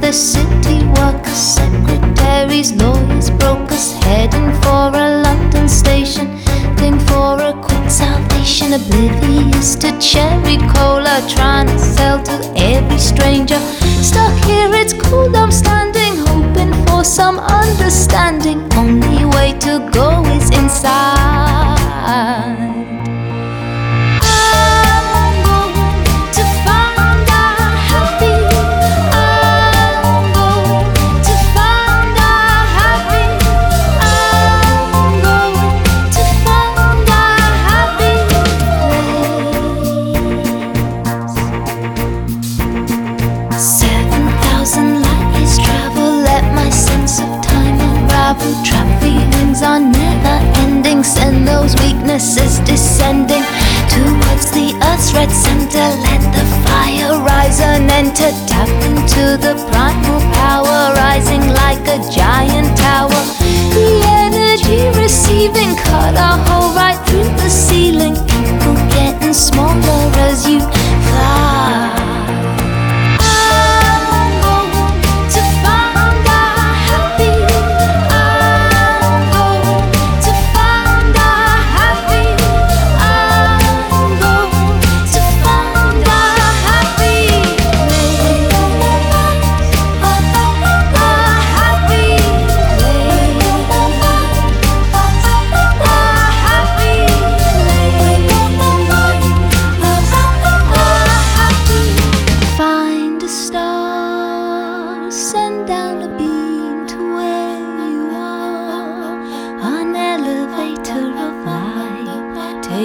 the city workers, secretaries, lawyers, brokers, heading for a London station, looking for a quick salvation, oblivious to cherry cola, trying to sell to every stranger. Stuck here, it's cold, I'm standing, hoping for some understanding. Only way to go is inside. Weaknesses descending towards the earth's red center. Let the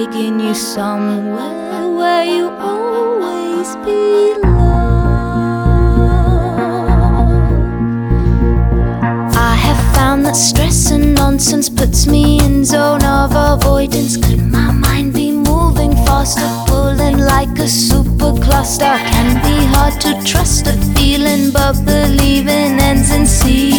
taking you somewhere where you always belong. I have found that stress and nonsense puts me in zone of avoidance. Could my mind be moving faster, pulling like a super cluster? Can be hard to trust a feeling, but believing ends in seeing.